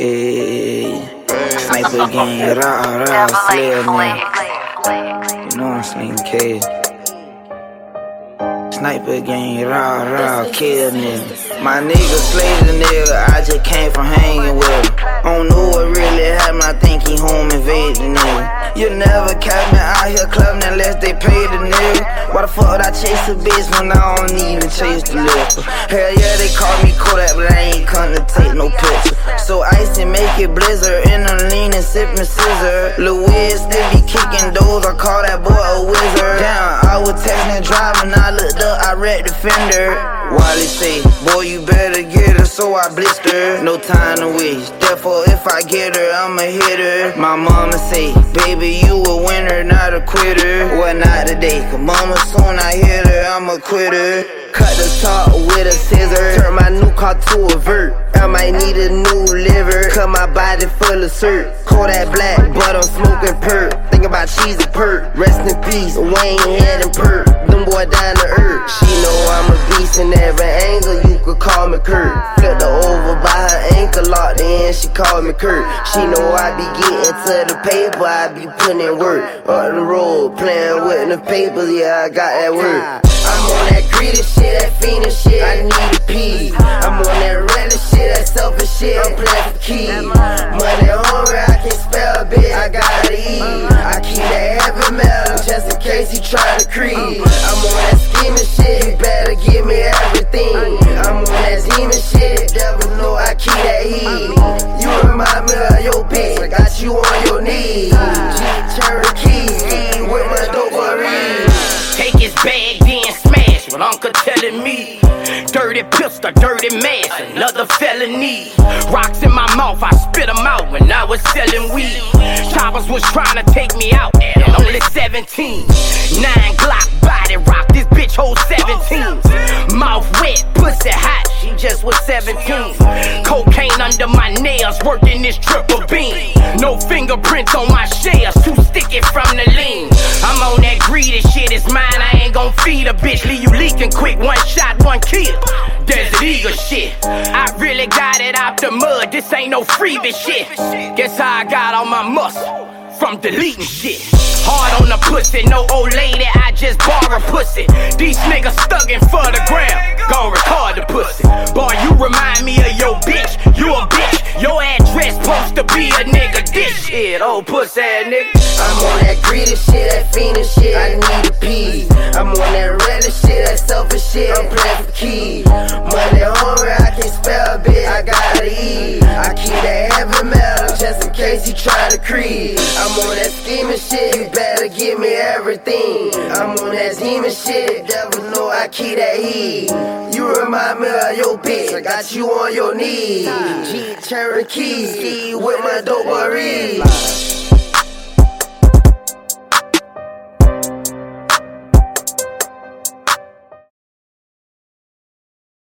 Yeah, sniper gang, rah rah, slayer nigga. You know I'm slinging K. Sniper gang, rah rah, kill nigga. My nigga slayed the nigga, I just came from hanging with him. Don't know what really happened, I think he home invaded the nigga. You never catch me out here clubbing unless they pay the nigga. Why the fuck would I chase a bitch when I don't even chase the liquor? Hell yeah, they call me Kodak, but I ain't come to take no picture. So and make it blizzard, and I'm leaning, sipping scissor. Louis they be kicking doors, I call that boy a wizard. Damn, I was texting and driving, I looked up, I read the fender. Wally say, boy, you better get her, so I blister. No time to waste, therefore if I get her, I'ma hit her. My mama say, baby, you a winner, not a quitter. Well, not today, cause mama soon I hit her, I'm a quitter. Cut the top with a scissor, turn my new car to a vert. I might need a new liver, cut my body full of syrup. Call that black, but I'm smoking perk. Think about cheese and perk. Rest in peace, Wayne head and perk. Them boy down to earth. She know I'm Kurt. Flipped her over by her ankle, locked in, she called me Kurt. She know I be getting to the paper, I be putting in work. On the road, playing with the papers, yeah, I got that work. I'm on that greedy shit, that fiendin' shit, I need a pee. I'm on that reckless shit, that selfish shit, I'm playing for keys. Smash Uncle telling me. Dirty pistol, dirty mask, another felony. Rocks in my mouth, I spit them out when I was selling weed. Choppers was trying to take me out at only 17. Nine Glock body rock, this bitch hold 17. Mouth wet, pussy hot, she just was 17. Cocaine under my nails, working this triple beam. No fingerprints on my shells, too sticky from the lean. I'm on that greedy feed a bitch. Leave you leaking quick, one shot, one kill. Desert Eagle shit. I really got it out the mud, this ain't no freebie shit. Guess how I got all my muscle from deleting shit. Hard on the pussy, no old lady, I just borrow pussy. These niggas stuggin' for the gram, gon' record the to be a nigga this shit, old pussy ass nigga. I'm on that greedy shit, that fiendin' shit, I need a pee. I'm on that reckless shit, that selfish shit, I'm playing for keys. Money hungry, I can't spell, bitch, I gotta eat. I keep that heavy metal just in case you try to creep. I'm on that scheming shit, you better everything. I'm on that demon shit, devil know I keep that heat. You remind me of your bitch, I got you on your knees. Jeep Cherokee, with my dope.